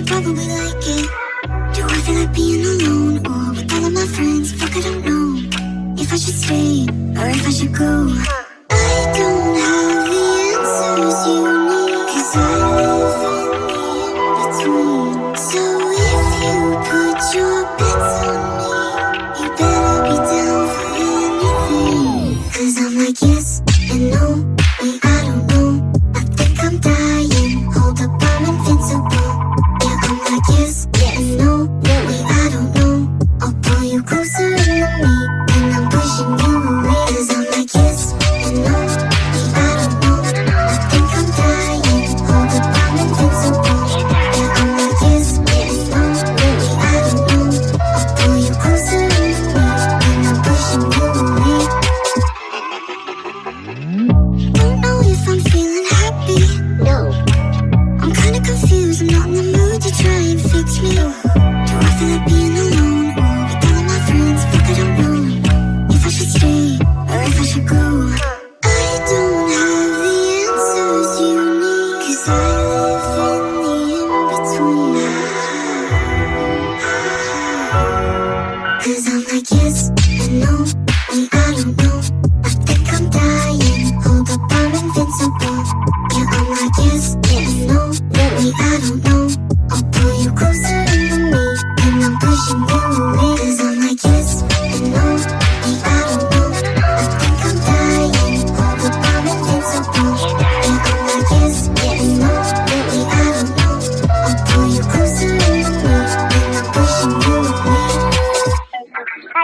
wish I like it. Do I feel like being alone or with all of my friends? Fuck, I don't know If I should stay or if I should go. I don't have the answers you need Cause I live in the in-between So if you put your bets on me You better be down for anything. Cause I'm like yes and no. Confused. I'm not in the mood to try and fix me. Do I feel like being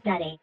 study.